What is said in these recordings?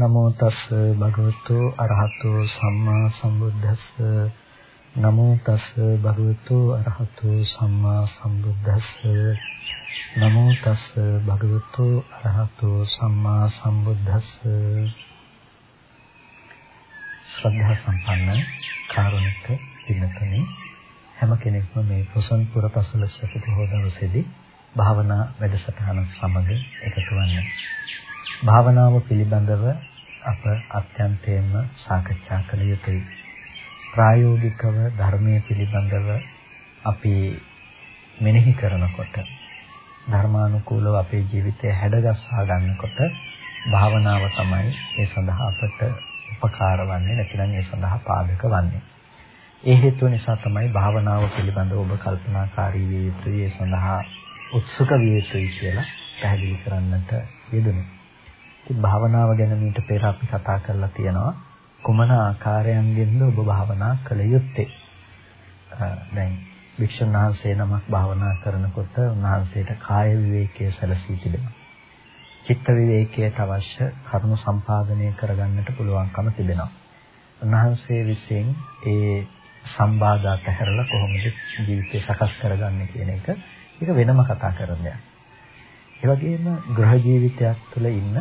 නමෝ තස් භගවතු අරහතෝ සම්මා සම්බුද්දස්ස. නමෝ තස් භගවතු අරහතෝ සම්මා සම්බුද්දස්ස. නමෝ තස් භගවතු අරහතෝ සම්මා සම්බුද්දස්ස. ශ්‍රද්ධා සම්පන්න කාරුණික පින්තුනි හැම කෙනෙක්ම මේ කුසන් පුර පසළොස්වක පොහොය දවසේදී භාවනා වැඩසටහන සමග එකතු වන්නේ භාවනාව පිළිබඳව අප අත්‍යන්තයෙන්ම සාකච්ඡා කළ යුතුයි. ප්‍රායෝගිකව ධර්මයේ පිළිබඳව අපි මෙනෙහි කරනකොට ධර්මානුකූලව අපේ ජීවිතය හැඩගස්වා ගන්නකොට භාවනාව තමයි ඒ සඳහා අපට උපකාර වන්නේ නැතිනම් ඒ සඳහා පාදක වන්නේ. ඒ හේතුව නිසා තමයි භාවනාව පිළිබඳව ඔබ කල්පනාකාරී විය යුතුයි ඒ සඳහා උත්සුක විය යුතුයි කියලා පැහැදිලි කරන්නට යෙදුනේ. ඉතින් භාවනාව ගැන මීට පෙර අපි කතා කරලා තියෙනවා. කුමන ආකාරයන්ගෙන්ද ඔබ භාවනා කළ යුත්තේ? දැන් වික්ෂුන් වහන්සේ නමක් භාවනා කරනකොට උන්වහන්සේට කාය විවේකයේ සැලසී තිබෙනවා. චිත්ත විවේකයට අවශ්‍ය කරුණු සම්පාදනය කරගන්නට පුළුවන්කම තිබෙනවා. උන්වහන්සේ විසින් ඒ සම්බාධා පැහැරලා කොහොමද ජීවිතය සකස් කරගන්නේ කියන එක ඒක වෙනම කතා කරන දෙයක්. ඒ වගේම ගෘහ ජීවිතයක් තුළ ඉන්න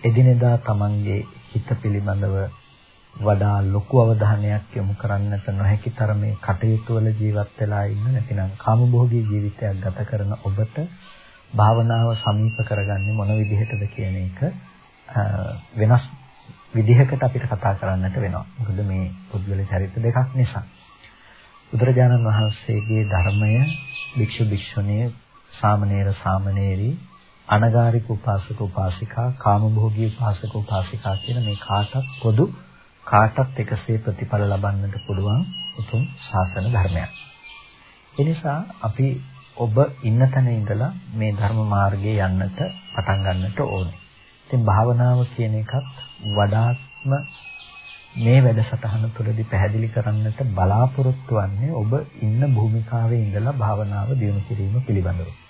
එදිනෙදා තමන්ගේ හිත පිළිබඳව වඩා ලොකු අවධානයක් යොමු කරන්නට නොහැකි තරමේ කටයුතු වල ජීවත් වෙලා ඉන්න නැතිනම් කාමභෝගී ජීවිතයක් ගත කරන ඔබට භාවනාව සමීප කරගන්නේ මොන විදිහටද කියන එක වෙනස් විදිහකට අපිට කතා කරන්නට වෙනවා. මොකද මේ පුද්ගල චරිත දෙකක් නිසා. බුදුරජාණන් වහන්සේගේ ධර්මය භික්ෂු භික්ෂුණී සාමණේර සාමණේරී අනගාരിക උපාසක උපාසිකා කාමභෝගී උපාසක උපාසිකා කියන මේ කාටත් පොදු කාටත් එකසේ ප්‍රතිඵල ලබන්නට පුළුවන් උතුම් ශාසන ධර්මයක්. ඒ නිසා අපි ඔබ ඉන්න තැන ඉඳලා මේ ධර්ම මාර්ගයේ යන්නට පටන් ගන්නට ඕනේ. ඉතින් භාවනාව කියන එකත් වඩාත්ම මේ වැඩසටහන තුළදී පැහැදිලි කරන්නට බලාපොරොත්තු වෙන්නේ ඔබ ඉන්න භූමිකාවේ ඉඳලා භාවනාව දියුණු කිරීම පිළිබඳව.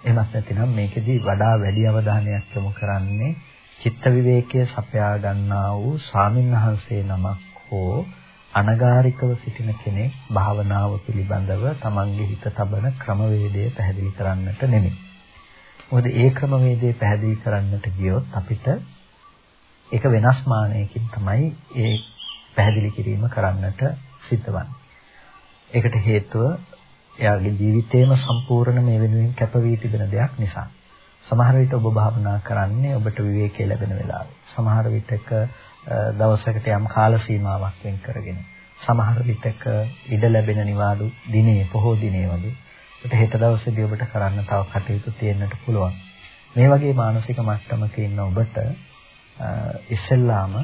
එහෙමත් නැතිනම් මේකෙදි වඩා වැඩි අවධානයක් යොමු කරන්නේ චිත්ත විවේකයේ සපයා ගන්නා වූ ස්වාමින්වහන්සේ නමක් හෝ අනගාരികව සිටින කෙනෙක් භාවනාව පිළිබඳව තමන්ගේ හිත තබන ක්‍රමවේදය පැහැදිලි කරන්නට නෙමෙයි. මොකද ඒ ක්‍රමවේදය පැහැදිලි කරන්නට ගියොත් අපිට ඒක වෙනස් මානයකින් තමයි ඒ පැහැදිලි කිරීම කරන්නට සිද්ධවන්නේ. ඒකට හේතුව එයාගේ ජීවිතේම සම්පූර්ණ මේ වෙනුවෙන් කැපවී තිබෙන දෙයක් නිසා. සමහර විට ඔබ භාවනා කරන්නේ ඔබට විවේකී ලැබෙන වෙලාවේ. සමහර විටක දවසකට යම් කාල සීමාවක් වෙන් කරගෙන. සමහර විටක ඉඩ ලැබෙන නිවාඩු දිනේ පොහෝ දිනේ වගේ. ඒකට හෙට දවසේදී ඔබට කරන්න තව කටයුතු තියෙන්නට පුළුවන්. මේ වගේ මානසික මට්ටමක ඉන්න ඔබට ඉස්සෙල්ලාම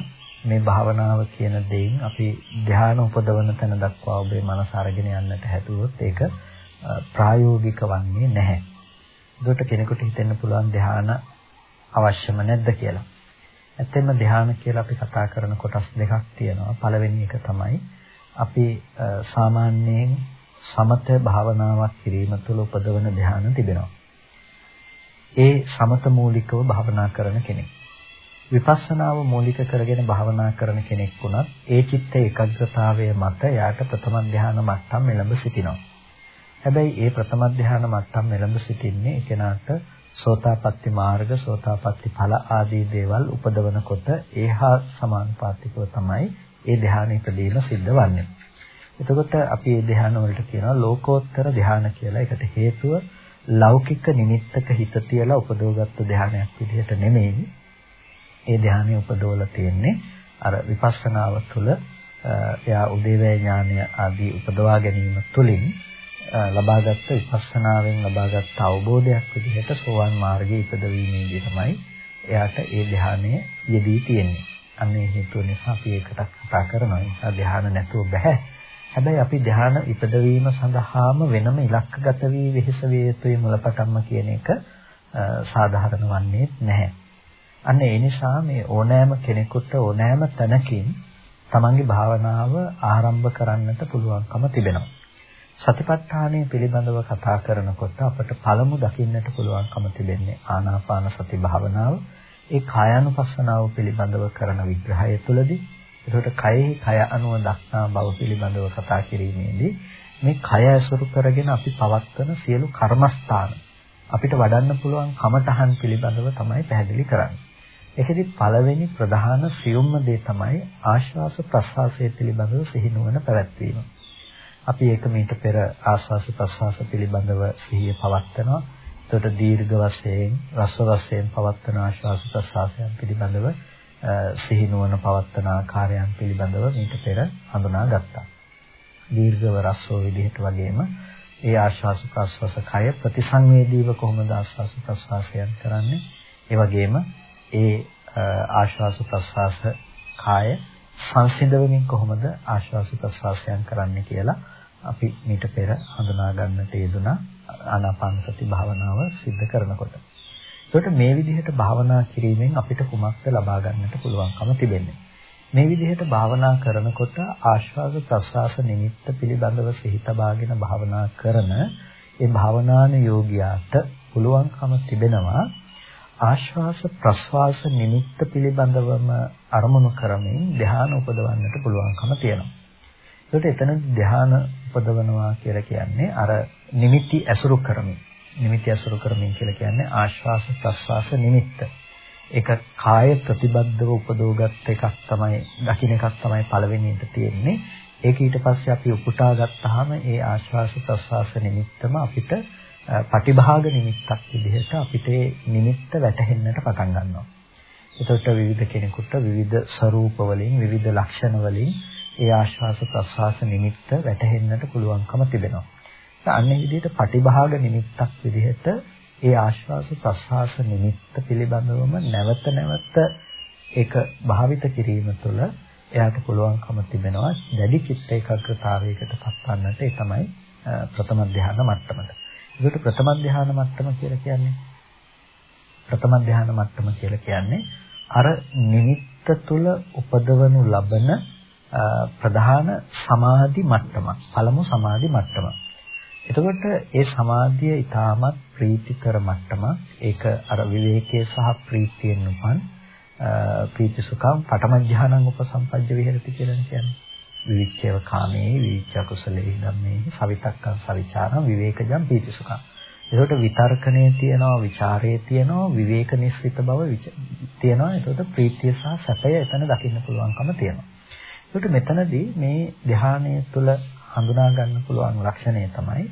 මේ භාවනාව කියන දෙයින් අපි ධ්‍යාන උපදවන තැන දක්වා ඔබේ මනස අරගෙන යන්නට හැදුවොත් ඒක ප්‍රායෝගික වන්නේ නැහැ. ඒකට කෙනෙකුට හිතෙන්න පුළුවන් ධ්‍යාන අවශ්‍යම නැද්ද කියලා. ඇත්තෙන්ම ධ්‍යාන කියලා අපි කතා කරන කොටස් දෙකක් තියෙනවා. පළවෙනි එක තමයි අපි සාමාන්‍යයෙන් සමත භාවනාවක් කිරීම තුළ උපදවන ධ්‍යාන තිබෙනවා. ඒ සමත මූලිකව භාවනා කරන කෙනෙක්. විපස්සනාව මූලික කරගෙන භාවනා කරන කෙනෙක් වුණත් ඒ චිත්ත ඒකාග්‍රතාවය මත යාට ප්‍රථම ධ්‍යාන මට්ටම් මෙලඹ සිටිනවා. හැබැයි ඒ ප්‍රථම ධ්‍යාන මට්ටම් මෙලඹ සිටින්නේ කෙනාට සෝතාපට්ටි මාර්ග, සෝතාපට්ටි ඵල ආදී දේවල් උපදවනකොට ඒහා සමානුපාතිකව තමයි ඒ ධ්‍යාන ඉදීම සිද්ධ වන්නේ. එතකොට අපි මේ ධ්‍යාන වලට කියනවා ලෝකෝත්තර ධ්‍යාන කියලා. ඒකට හේතුව ලෞකික නිමිත්තක හිත තියලා උපදවගත්තු ධ්‍යානයක් විදිහට නෙමෙයි. ඒ ධ්‍යානය උපදවලා තියෙන්නේ අර විපස්සනාව තුළ එයා උදේවැය ඥානය ආදී උපදවා ගැනීම තුළින් ලබාගත් විපස්සනාවෙන් ලබාගත් අවබෝධයක් විදිහට සෝවාන් මාර්ගයේ ඉපදවීමේදී තමයි එයාට ඒ ධ්‍යානය යෙදී තියෙන්නේ. අන්න ඒ හේතුව නිසා අපි ඒකට කතා කරනවා. ඒ නිසා ධ්‍යාන නැතුව බෑ. හැබැයි අපි ධ්‍යාන ඉපදවීම සඳහාම වෙනම ඉලක්කගත වී වෙහෙස විය යුතුයි මුලපටන්ම කියන එක සාධාරණ වන්නේ නැහැ. අන්න ඒ නිසා මේ ඕනෑම කෙනෙකුට ඕනෑම තැනකින් තමන්ගේ භාවනාව ආරම්භ කරන්නට පුළුවන්කම තිබෙනවා. සතිපට්ඨානය පිළිබඳව කතා කරනකොට අපට පළමු දකින්නට පුළුවන්කම තිබෙන්නේ ආනාපාන සති භාවනාව. ඒ කායानुපස්සනාව පිළිබඳව කරන විග්‍රහය තුළදී එතකොට කයෙහි කය අනුව දක්නා බව පිළිබඳව කතා කිරීමේදී මේ කය ඇසුරු කරගෙන අපි පවත්වන සියලු කර්මස්ථාන අපිට වඩන්න පුළුවන් කමතහන් පිළිබඳව තමයි පැහැදිලි කරන්නේ. ඒකෙදි පළවෙනි ප්‍රධාන සියුම්ම දේ තමයි ආශ්වාස ප්‍රශ්වාසය පිළිබඳව සිහිනුවන පැවැත්වීම. අපි ඒක මීට පෙර ආශ්වාස ප්‍රශ්වාස පිළිබඳව සිහිය පවත්වනවා. එතකොට දීර්ඝ වශයෙන් රස වශයෙන් පවත්වන ආශ්වාස ප්‍රශ්වාසයන් පිළිබඳව සිහිනුවන පවත්වන ආකාරයන් පිළිබඳව මීට පෙර හඳුනා ගත්තා. දීර්ඝව රසෝ විදිහට වගේම ඒ ආශ්වාස ප්‍රශ්වාස කය ප්‍රතිසංවේදීව කොහොමද ආශ්වාස ප්‍රශ්වාසයන් කරන්නේ? ඒ වගේම ඒ ආශ්වාස ප්‍රශ්වාස කාය සංසිඳවමින් කොහොමද ආශ්වාස ප්‍රශ්වාසයන් කරන්නේ කියලා අපි මීට පෙර හඳුනා ගන්නට යෙදුනා ආනාපාන සති භාවනාව සිද්ධ කරනකොට. ඒකට මේ විදිහට භාවනා කිරීමෙන් අපිට කුමක්ද ලබා ගන්නට පුළුවන්කම තිබෙන්නේ. මේ විදිහට භාවනා කරනකොට ආශ්වාස ප්‍රශ්වාස නිමිත්ත පිළිබඳව සිහිතබාගෙන භාවනා කරන ඒ භාවනාන යෝගියාට පුළුවන්කම තිබෙනවා ආශ්වාස ප්‍රශ්වාස නිමිත්ත පිළිබඳවම අරමුණු කරමින් ධ්‍යාන උපදවන්නට පුළුවන්කම තියෙනවා. ඒකට එතන ධ්‍යාන උපදවනවා කියලා කියන්නේ අර නිමිති ඇසුරු කරමින්. නිමිති ඇසුරු කරමින් කියලා කියන්නේ ආශ්වාස ප්‍රශ්වාස නිමිත්ත. ඒක කාය ප්‍රතිබද්ධව උපදෝගත් එකක් තමයි දකින්න එකක් තමයි පළවෙනියට තියෙන්නේ. ඒක ඊට පස්සේ අපි උපුටා ගත්තාම ඒ ආශ්වාස ප්‍රශ්වාස නිමිත්තම අපිට පටිභාග නිමිත්තක් විදිහට අපිට නිමිත්ත වැටහෙන්නට පටන් ගන්නවා. එතකොට විවිධ කෙනෙකුට විවිධ ස්වરૂප වලින් විවිධ ලක්ෂණ වලින් ඒ ආශ්වාස ප්‍රශ්වාස නිමිත්ත වැටහෙන්නට පුළුවන්කම තිබෙනවා. අන්න ඒ විදිහට පටිභාග නිමිත්තක් විදිහට ඒ ආශ්වාස ප්‍රශ්වාස නිමිත්ත පිළිබඳවම නැවත නැවත ඒක භාවිත කිරීම තුළ එයාට පුළුවන්කම තිබෙනවා දැඩි චිත්ත ඒකාග්‍රතාවයකට පත්වන්නට ඒ තමයි ප්‍රථම ධ්‍යාන මට්ටමට. ඒකට ප්‍රථම ධ්‍යාන මට්ටම කියලා කියන්නේ ප්‍රථම ධ්‍යාන මට්ටම කියලා කියන්නේ අර නිමිත්ත තුළ උපදවනු ලබන ප්‍රධාන සමාධි මට්ටමක්. පළමු සමාධි මට්ටම. එතකොට ඒ සමාධිය ඊටමත් ප්‍රීතිකර මට්ටමක්. ඒක අර විවේකයේ සහ ප්‍රීතියෙන් උපන් ප්‍රීති සුඛම් පඨම ධානං උපසම්පජ්ජ විහෙරති කියලා කියන්නේ. විවිච්ඡේව කාමේ විවිච්ඡ කුසලේ ධම්මේ සවිතක්කං සවිචාරං විවේකජං පීතිසුඛං. එතකොට විතර්කණයේ තියෙනවා ਵਿਚාරයේ තියෙනවා විවේක නිස්සිත බව තියෙනවා. එතකොට ප්‍රීතිය සහ සැපය එතන දකින්න පුළුවන්කම තියෙනවා. එතකොට මෙතනදී මේ ධානය තුළ හඳුනා ගන්න පුළුවන් ලක්ෂණය තමයි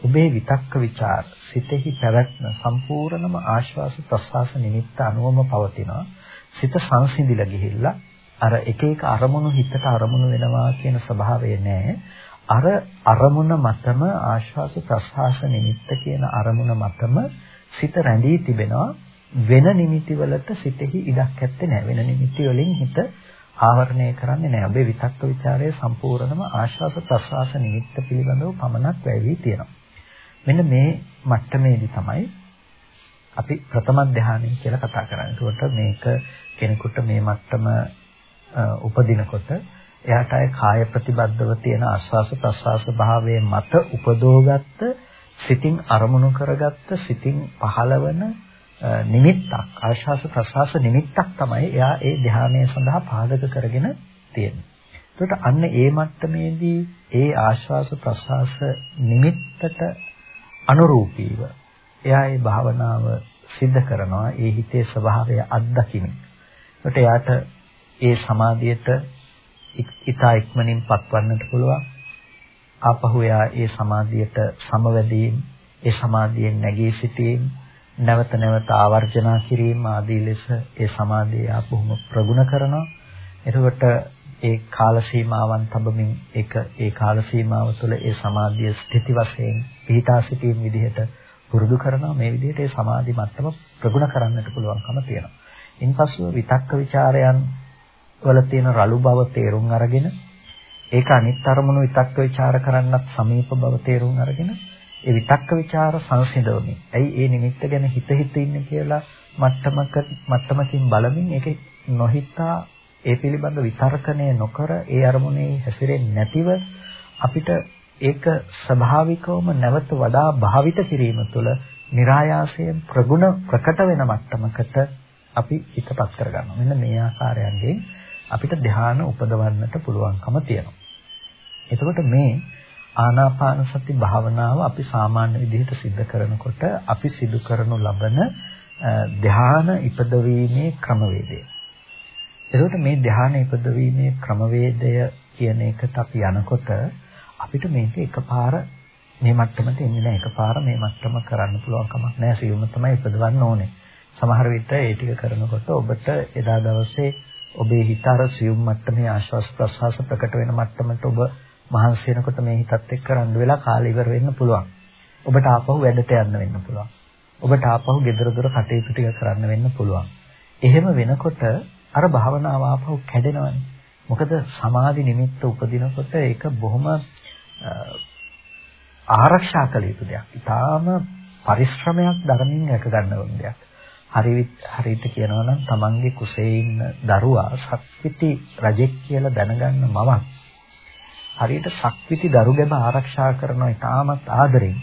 ඔබේ විතක්ක ਵਿਚාර සිතෙහි පැවැත්ම සම්පූර්ණම ආශ්වාස ප්‍රශ්වාස නිමිත්ත අනුවම පවතිනවා. සිත සංසිඳිලා ගිහිල්ලා අර එක එක අරමුණු හිතට අරමුණු වෙනවා කියන ස්වභාවය නෑ. අර අරමුණ මතම ආශ්වාස ප්‍රශ්වාස නිමිත්ත කියන අරමුණ මතම සිත රැඳී තිබෙනවා. වෙන නිමිති වලට සිතෙහි ඉඩක් ඇත්තේ නැහැ. වෙන නිමිති වලින් හිත ආවරණය කරන්නේ නැහැ. ඔබේ විතක්ක ਵਿਚාරයේ සම්පූර්ණම ආශ්වාස ප්‍රශ්වාස නිමිත්ත පිළිබඳව පමණක් වැවී තියෙනවා. මෙන්න මේ මට්ටමේදී තමයි අපි ප්‍රථම ධානය කියලා කතා කරන්නේ. ඒකට මේක කෙනෙකුට මේ මට්ටම උපදිනකොට එයාට අය කාය ප්‍රතිබද්ධව තියෙන ආස්වාස ප්‍රස්වාස භාවයේ මත උපදෝගත්ත සිතින් අරමුණු කරගත්ත සිතින් පහළවන නිමිත්තක් ආශ්වාස ප්‍රශ්වාස නිමිත්තක් තමයි එයා ඒ ධානය සඳහා පාදක කරගෙන තියෙන්නේ. එතකොට අන්න ඒ මට්ටමේදී ඒ ආශ්වාස ප්‍රශ්වාස නිමිත්තට අනුරූපීව එයා ඒ භාවනාව සිද්ධ කරනවා ඒ හිතේ ස්වභාවය අත්දකිමින්. එතකොට එයාට ඒ සමාධියට ඉතා ඉක්මනින් පත්වන්නට පුළුවන්. ආපහු එයා ඒ සමාධියට සමවැදීම්, ඒ සමාධියෙන් නැගී සිටීම්, නැවත නැවත ආවර්ජනා කිරීම ආදී ලෙස ඒ සමාධිය ආපහුම ප්‍රගුණ කරනවා. එතකොට ඒ කාල සීමාවන් තබමින් ඒක ඒ කාල සීමාව තුළ ඒ සමාධිය ස්ථಿತಿ වශයෙන් පිහිටා සිටීම් විදිහට පුරුදු කරනවා මේ විදිහට ඒ සමාධි මට්ටම ප්‍රගුණ කරන්නට පුළුවන්කම තියෙනවා. ඉන්පසුව විතක්ක ਵਿਚාරයන් වල තියෙන රළු බව තේරුම් අරගෙන ඒක අනිත් අරමුණු විතක්ක ਵਿਚාර කරන්නත් සමීප බව තේරුම් අරගෙන ඒ විතක්ක ਵਿਚාර සංසිඳවන්නේ. ඇයි ඒ නිමිත්ත ගැන හිත හිත ඉන්නේ කියලා මට්ටමක මට්ටමකින් බලමින් ඒක නොහිතා ඒ පිළිබඳ විතර්කණය නොකර ඒ අරමුණේ හැසිරෙන්නේ නැතිව අපිට ඒක ස්වභාවිකවම නැවත වඩා භාවිත කිරීම තුළ નિરાයාසයෙන් ප්‍රගුණ ප්‍රකට වෙන මට්ටමකට අපි හිතපත් කරගන්නවා. මෙන්න මේ ආකාරයෙන් අපිට ධ්‍යාන උපදවන්නට පුළුවන්කම තියෙනවා. එතකොට මේ ආනාපාන සති භාවනාව අපි සාමාන්‍ය විදිහට සිද්ධ කරනකොට අපි සිදු කරනු ලබන ධ්‍යාන ඉපදවීමේ ක්‍රමවේදය. එතකොට මේ ධ්‍යාන ඉපදවීමේ ක්‍රමවේදය කියන එකට අපි යනකොට අපිට මේක එකපාර මේ මට්ටමට එන්නේ නැහැ එකපාර මේ මට්ටම කරන්න පුළුවන් කමක් නැහැ සියුම තමයි ඉපදවන්න ඕනේ. සමහර විට ඒ ටික කරනකොට ඔබට එදා දවසේ ඔබේ හිත අර සියුම් මට්ටමේ ආශ්වාස ප්‍රශ්වාස ප්‍රකට වෙන මට්ටමට ඔබ මහන්සි වෙනකොට මේ හිතත් එක්ක රණ්ඩු වෙලා කාලය ඉවර වෙන්න පුළුවන්. ඔබට ආපහු වැඩට යන්න වෙන්න පුළුවන්. ඔබට ආපහු gedara dora කටයුතු ටික කරන්න වෙන්න පුළුවන්. එහෙම වෙනකොට අර භාවනාව ආපහු කැඩෙනවනේ. මොකද සමාධි නිමිත්ත උපදිනකොට ඒක බොහොම ආරක්ෂා කළ යුතු දෙයක්. ඊටාම පරිශ්‍රමයක් ධර්මින් රැක ගන්න ඕන දෙයක්. හරි හරියට කියනවා නම් තමන්ගේ කුසේ ඉන්න දරුවා සක්විති රජෙක් කියලා දැනගන්න මමක් හරියට සක්විති දරු ගැබ ආරක්ෂා කරනවා ඉතාමත් ආදරෙන්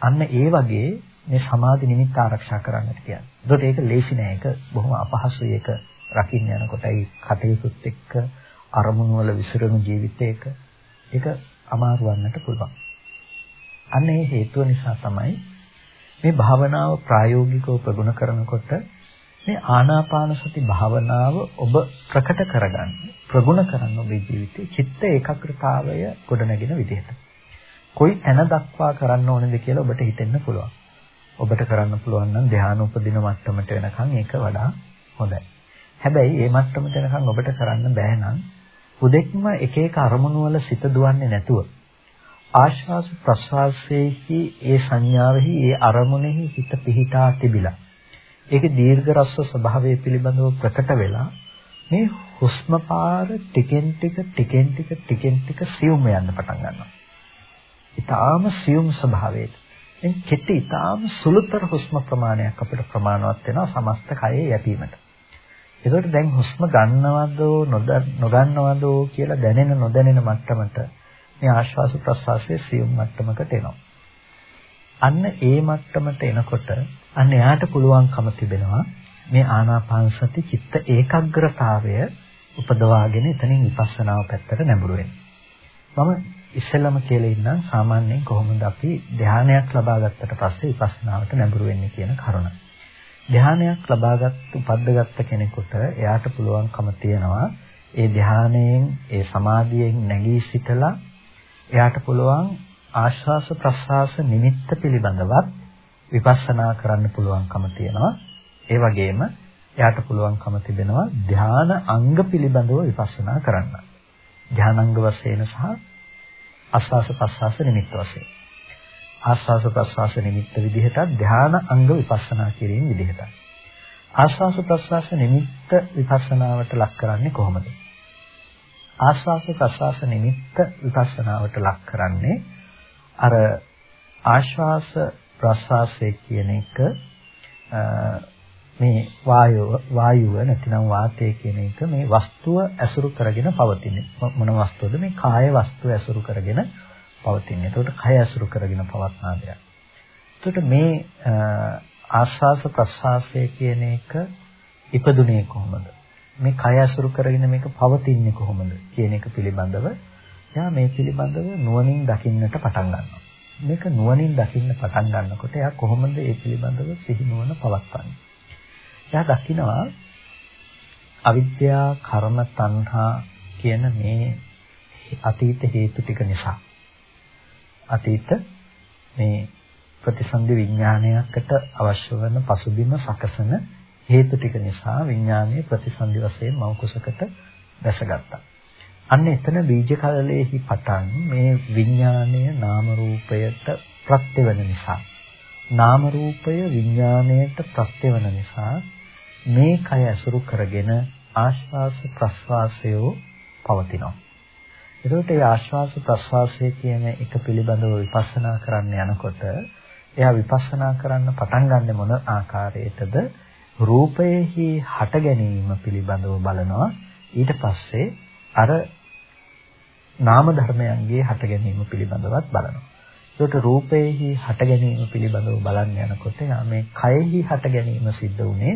අන්න ඒ වගේ මේ සමාධි නිමිත්ත ආරක්ෂා කරන්නට කියන්නේ. ඒකට ඒක ලේසි නෑ. ඒක බොහොම අපහසුයි. ඒක රකින්න යනකොට ඒ කටයුතුත් එක්ක අරමුණු වල විසිරුණු ජීවිතයක ඒක අමාරු වන්නට පුළුවන්. අන්න ඒ හේතුව නිසා තමයි මේ භාවනාව ප්‍රායෝගිකව ප්‍රගුණ කරනකොට මේ ආනාපාන සති භාවනාව ඔබ ප්‍රකට කරගන්න ප්‍රගුණ කරන්න ඔබේ ජීවිතේ චිත්ත ඒකාග්‍රතාවය ගොඩනගෙන විදිහට. කොයි තැන දක්වා කරන්න ඕනේද කියලා ඔබට හිතෙන්න පුළුවන්. ඔබට කරන්න පුළුවන් නම් ධ්‍යාන උපදින මට්ටමට වෙනකන් ඒක වඩා හොඳයි. හැබැයි මේ මට්ටමට වෙනකන් ඔබට කරන්න බෑ නම් උදෙක්ම එක එක අරමුණු වල සිත දුවන්නේ නැතුව ආශ්වාස ප්‍රශ්වාසයේහි ඒ සංඥාවෙහි ඒ අරමුණෙහි හිත පිහිටා තිබිලා ඒකේ දීර්ඝ රස්ව ස්වභාවය පිළිබඳව ප්‍රකට වෙලා මේ හුස්ම පාර ටිකෙන් ටික ටිකෙන් ටික ටිකෙන් ටික සියුම් යන්න පටන් ගන්නවා. ඊටාම සියුම් ස්වභාවයට. එන් කෙටි ඊටාම සුළුතර හුස්ම ප්‍රමාණයක් අපිට ප්‍රමාණවත් වෙනවා සමස්ත කයේ යැපීමට. ඒකට දැන් හුස්ම ගන්නවද නොගන්නවද කියලා දැනෙන නොදැනෙන මට්ටමට මේ ආශ්වාස ප්‍රශ්වාසයේ සියුම් මට්ටමකට එනවා. අන්න ඒ මට්ටමට එනකොට අන්න එයාට පුළුවන්කම තිබෙනවා මේ ආනාපාන සති චිත්ත ඒකාග්‍රතාවය උපදවාගෙන එතනින් විපස්සනාව පැත්තට නැඹුරු මම ඉස්සෙල්ලම කියලා ඉන්නම් සාමාන්‍යයෙන් කොහොමද අපි ධානයක් ලබා ගත්තට පස්සේ විපස්සනාවට නැඹුරු වෙන්නේ කියන කරුණ. ධානයක් ලබාගත් උපද්දගත්ත කෙනෙකුට එයාට පුළුවන්කම තියනවා ඒ ධානයෙන් ඒ සමාධියෙන් නැගී සිටලා එයාට පුළුවන් ආශ්වාස ප්‍රශ්වාස නිමිත්ත පිළිබඳවත් විපස්සනා කරන්න පුළුවන්කම තියෙනවා. ඒ වගේම එයාට පුළුවන්කම තිබෙනවා ධාන අංග පිළිබඳව විපස්සනා කරන්න. ධානාංග වශයෙන් සහ ආස්වාස ප්‍රස්වාස නිමිත්ත වශයෙන්. ආස්වාස ප්‍රස්වාස නිමිත්ත විදිහට ධාන අංග විපස්සනා කිරීම විදිහට. ආස්වාස ප්‍රස්වාස නිමිත්ත විපස්සනාවට ලක් කරන්නේ කොහොමද? ආස්වාස ප්‍රස්වාස නිමිත්ත විපස්සනාවට ලක් කරන්නේ අර ආශ්වාස ප්‍රශ්වාසය කියන එක මේ වායුව වායුව නැතිනම් වාතය කියන එක මේ වස්තුව ඇසුරු කරගෙන පවතින මොන වස්තුවද මේ කාය වස්තුව ඇසුරු කරගෙන පවතින. ඒකට කය ඇසුරු කරගෙන පවත්නා දෙයක්. එතකොට මේ ආශ්වාස ප්‍රශ්වාසය කියන එක ඉපදුනේ කොහොමද? මේ කය අසුරු කරගෙන මේක පවතින්නේ කොහොමද කියන එක පිළිබඳව එයා මේ පිළිබඳව නුවණින් දකින්නට පටන් ගන්නවා. මේක නුවණින් දකින්න පටන් ගන්නකොට එයා කොහොමද ඒ පිළිබඳව සිහි නුවණ පවත්වන්නේ? එයා දකිනවා අවිද්‍යා, කර්ම, තණ්හා කියන මේ අතීත හේතු ටික නිසා අතීත මේ ප්‍රතිසන්දි විඥානයකට අවශ්‍ය වන පසුබිම සකසන හේතු ටික නිසා විඥානයේ ප්‍රතිසන්දි වශයෙන් මව කුසකට දැසගත්තා. අන්න එතන බීජ කලලේහි පටන් මේ විඥානය නාම රූපයට ප්‍රත්‍ය වෙන නිසා නාම රූපය විඥාණයට ප්‍රත්‍ය වෙන නිසා මේ කය අසුරු කරගෙන ආශ්වාස ප්‍රශ්වාසය පවතිනවා. එතකොට මේ ආශ්වාස ප්‍රශ්වාසය කියන එක පිළිබඳව විපස්සනා කරන්න යනකොට එයා විපස්සනා කරන්න පටන් ගන්න මොන ආකාරයකටද රූපයෙහි හට ගැනීම පිළිබඳව බලනවා ඊට පස්සේ අර නාම ධර්මයන්ගේ හට ගැනීම පිළිබඳවත් බලනවා ඒකට රූපේහි හට ගැනීම පිළිබඳව බලන්න යනකොට මේ කයෙහි හට ගැනීම සිද්ධ වුනේ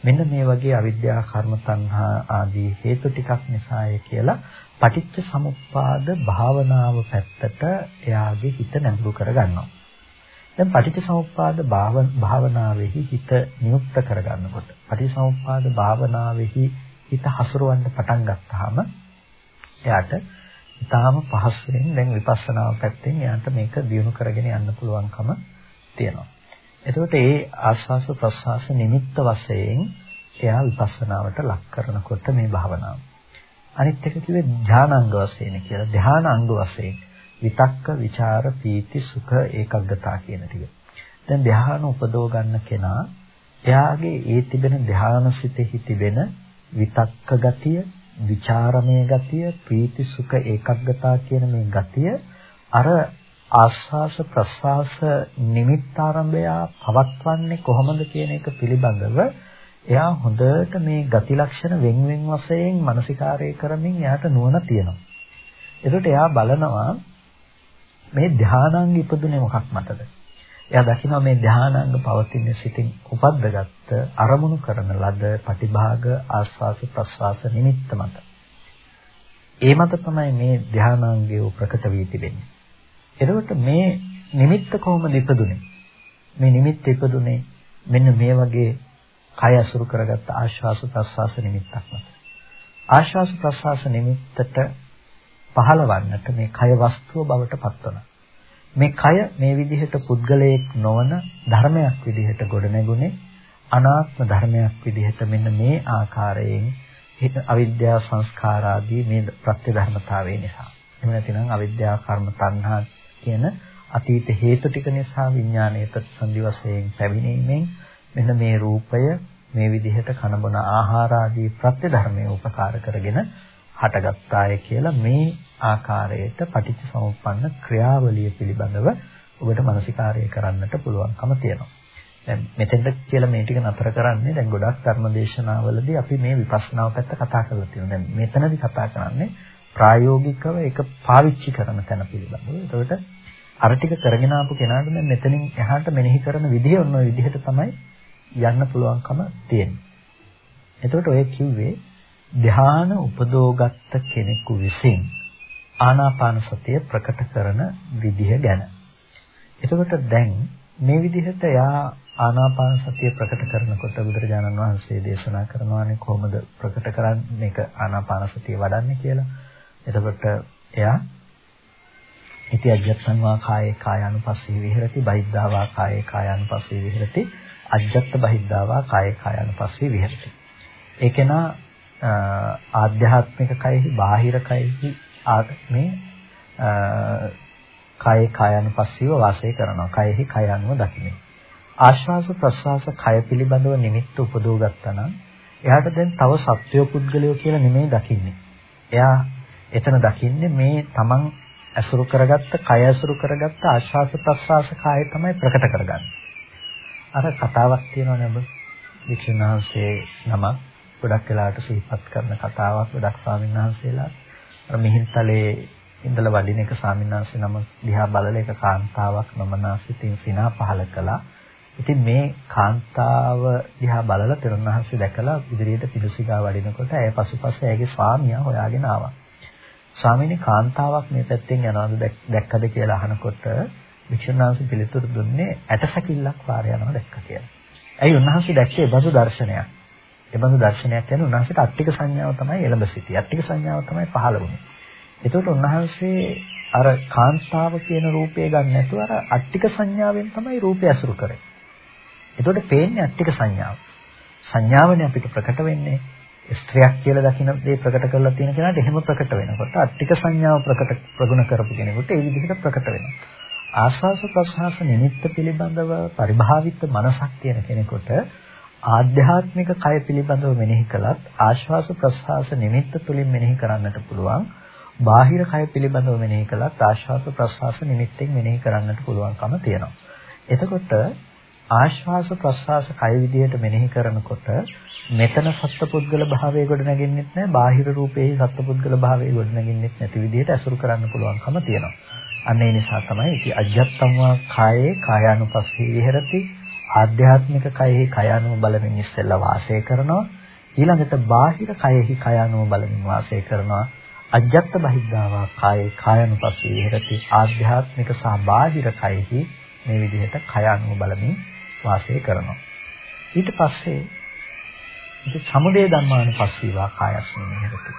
මෙන්න මේ වගේ අවිද්‍යා කර්ම තණ්හා ආදී හේතු ටිකක් නිසාය කියලා පටිච්ච සමුප්පාද භාවනාව පැත්තට එයාගේ හිත නැඹුරු කරගන්නවා. දැන් පටිච්ච සමුප්පාද භාවනාවේහි හිත නියුක්ත කරගන්නකොට පටිච්ච සමුප්පාද භාවනාවේහි හිත හසුරවන්න පටන් ගත්තාම එයාට ඊටාම පහසුවෙන් දැන් විපස්සනාව පැත්තෙන් එයාට මේක දියුණු කරගෙන යන්න පුළුවන්කම තියෙනවා. එතකොට ඒ ආස්වාස ප්‍රස්වාස නිමිත්ත වශයෙන් එයා විපස්සනාවට ලක් කරනකොට මේ භාවනාව. අනිත් එක කිව්වේ ධානාංග වශයෙන් කියලා. ධානාංග වශයෙන් විතක්ක, ਵਿਚාර, පීති, සුඛ, ඒකග්ගතා කියන ටික. දැන් ධ්‍යාන උපදව ගන්න කෙනා එයාගේ ඒ තිබෙන ධානාසිතෙහි තිබෙන විතක්ක ගතිය, ਵਿਚාරමය ගතිය, ප්‍රීති සුඛ ඒකග්ගතා කියන මේ ගතිය අර ආස්වාස ප්‍රස්වාස නිමිත්ත ආරම්භය පවත්වන්නේ කොහොමද කියන එක පිළිබඳව එයා හොඳට මේ ගති ලක්ෂණ වෙන් වෙන් වශයෙන් මානසිකාරය කරමින් එයාට නුවණ තියෙනවා. ඒකට එයා බලනවා මේ ධානාංග ඉපදුනේ මොකක් මතද? එයා දකිනවා මේ ධානාංග පවතින සිතින් උපද්දගත් අරමුණු කරන ලද පටිභාග ආස්වාස ප්‍රස්වාස නිමිත්ත මත. ඒ මත තමයි මේ ධානාංගය ප්‍රකට වී තිබෙන්නේ. එතකොට මේ නිමිත්ත කොහොමද ඉපදුනේ? මේ නිමිත්ත ඉපදුනේ මෙන්න මේ වගේ කය අසුරු කරගත්ත ආශ්වාස ප්‍රශ්වාස නිමිත්තක් මත. ආශ්වාස ප්‍රශ්වාස නිමිත්තට පහළවන්නට මේ කය වස්තුව බවට පත්වනවා. මේ කය මේ විදිහට පුද්ගලයෙක් නොවන ධර්මයක් විදිහට ගොඩනැගුණේ අනාත්ම ධර්මයක් විදිහට මෙන්න මේ ආකාරයෙන් අවිද්‍යා සංස්කාර ආදී මේ ප්‍රත්‍ය ධර්මතාවය නිසා. එහෙම නැතිනම් අවිද්‍යා කර්ම තණ්හා කියන අතීත හේතු ටික නිසා විඥානයේ ප්‍රතිසන්දි වශයෙන් පැමිණීමෙන් මෙන්න මේ රූපය මේ විදිහට කනබන ආහාර ආදී ප්‍රත්‍ය ධර්මයේ උපකාර කරගෙන හටගත්තාය කියලා මේ ආකාරයට පටිච්චසමුප්පන්න ක්‍රියාවලිය පිළිබඳව ඔබට මානසිකාරය කරන්නට පුළුවන්කම තියෙනවා. දැන් මෙතෙන්ට කියලා මේ ටික නතර කරන්නේ දැන් ගොඩක් ධර්මදේශනාවලදී අපි මේ විපස්සනාව පැත්ත කතා කරලා තියෙනවා. දැන් මෙතනදී කතා කරන්නේ ප්‍රායෝගිකව ඒක පාවිච්චි කරන තැන පිළිබඳව. ඒකට අර ටික කරගෙන ආපු කෙනාට දැන් මෙතනින් එහාට මෙනෙහි කරන විදිහ ඔන්න ඔය විදිහට තමයි යන්න පුළුවන්කම තියෙන්නේ. එතකොට ඔය කිව්වේ ධ්‍යාන උපදෝගත්ත කෙනෙකු විසින් ආනාපාන සතිය ප්‍රකට කරන විදිහ ගැන. එතකොට දැන් මේ විදිහට යා ආනාපාන සතිය ප්‍රකට කරනකොට බුදුරජාණන් වහන්සේ දේශනා කරනවානේ කොහොමද ප්‍රකට කරන්නේ මේක ආනාපාන සතිය වඩන්නේ කියලා. එතකොට එයා ඉති අජ්ජත්සං වා කායේ කායානුපස්සී විහෙරති බහිද්ධා වා කායේ කායානුපස්සී විහෙරති අජ්ජත් බහිද්ධා වා කායේ කායානුපස්සී විහෙරති. ඒකේනා ආධ්‍යාත්මික කයෙහි බාහිර කයෙහි මේ කය කයනුපස්සීව වාසය කරනවා. කයෙහි කය අනුව දකින්නේ. ආශ්වාස ප්‍රශ්වාස කය පිළිබඳව නිමිත්ත උපදව ගත්තා නම් එයාට දැන් තව සත්වය පුද්ගලයෝ කියලා නෙමෙයි දකින්නේ. එයා එතන දකින්නේ මේ තමන් ඇසුරු කරගත්ත කය ඇසුරු කරගත්ත ආශ්වාස ප්‍රශ්වාස කාය තමයි ප්‍රකට කරගන්නේ. අර කතාවක් තියෙනවා නේද? වික්ෂුණාංශයේ නම ගොඩක් වෙලාවට සිහිපත් කරන කතාවක් ගොඩක් ස්වාමීන් වහන්සේලා අර මිහින්තලේ ඉඳලා වඩින එක ස්වාමීන් වහන්සේ නම දිහා බලලා එක කාන්තාවක් නමනාසිතින් සිනා පහල කළා. ඉතින් මේ කාන්තාව දිහා බලලා තෙරුණහන්සේ දැකලා ඉදිරියට පිළිසිගා වඩිනකොට ඇය පසුපස ඇයගේ ස්වාමියා හොයාගෙන ආවා. ස්වාමීනි කාන්තාවක් මේ පැත්තෙන් යනවාද දැක්කද කියලා අහනකොට වික්ෂුණාංශ පිළිතුරු දුන්නේ ඇටසැකිල්ලක් පාර යනවා දැක්ක කියලා. ඇයි උන්වහන්සේ දැක්කේ බඳු දර්ශනයක්. ඒ බඳු දර්ශනයක් කියන්නේ උන්වහන්සේට අට්ටික සංඥාව තමයි එළඹ සිටි. අට්ටික සංඥාව තමයි පහළ වුනේ. එතකොට උන්වහන්සේ අර කාන්තාව කියන රූපය ගන්න නැතුව අර අට්ටික සංඥාවෙන් තමයි රූපය අසුරු කරේ. එතකොට පේන්නේ අට්ටික සංඥාව. සංඥාවනේ අපිට ප්‍රකට වෙන්නේ. ස්ත්‍රියක් කියලා දකින්න දේ ප්‍රකට කරලා තියෙන කෙනාට එහෙම ප්‍රකට වෙනකොට අට්ටික සංඥාව ප්‍රකට ප්‍රගුණ කරපු කෙනෙකුට ඒ විදිහට ප්‍රකට වෙනවා. ආස්වාස ප්‍රසආස නිමිත්ත පිළිබඳව පරිභාවිත මනසක් තියෙන කෙනෙකුට ආධ්‍යාත්මික කය පිළිබඳව මෙනෙහි කළත් ආශ්වාස ප්‍රශ්වාස නිමිත්ත තුලින් මෙනෙහි කරන්නට පුළුවන්. බාහිර කය පිළිබඳව මෙනෙහි කළත් ආශ්වාස ප්‍රශ්වාස නිමිත්තෙන් මෙනෙහි කරන්නට පුළුවන්කම තියෙනවා. එතකොට ආශ්වාස ප්‍රශ්වාස කය විදියට මෙනෙහි කරනකොට මෙතන සත්පුද්ගල භාවයේ ගොඩ නැගෙන්නෙත් නැහැ බාහිර රූපයේ සත්පුද්ගල භාවයේ ගොඩ නැගෙන්නෙත් නැති විදියට ඇසුරු කරන්න පුළුවන්කම තියෙනවා. අන්න ඒ නිසා තමයි ඉති අජ්ජත්තම් වා කායේ කායානුපස්සී විහෙරති ආධ්‍යාත්මික කයෙහි කයානුව බලමින් ඉස්සෙල්ලා වාසය කරනවා ඊළඟට බාහිර කයෙහි කයානුව බලමින් වාසය කරනවා අජ්ජත් බහිද්ධාවා කායේ කායනුපස්සී විහෙරති ආධ්‍යාත්මික සහ බාහිර කයෙහි මේ විදිහට කයානුව බලමින් වාසය කරනවා. ඊට පස්සේ ඉතින් සමුදය ධම්මානුපස්සීවා කායස්මින් විහෙරති.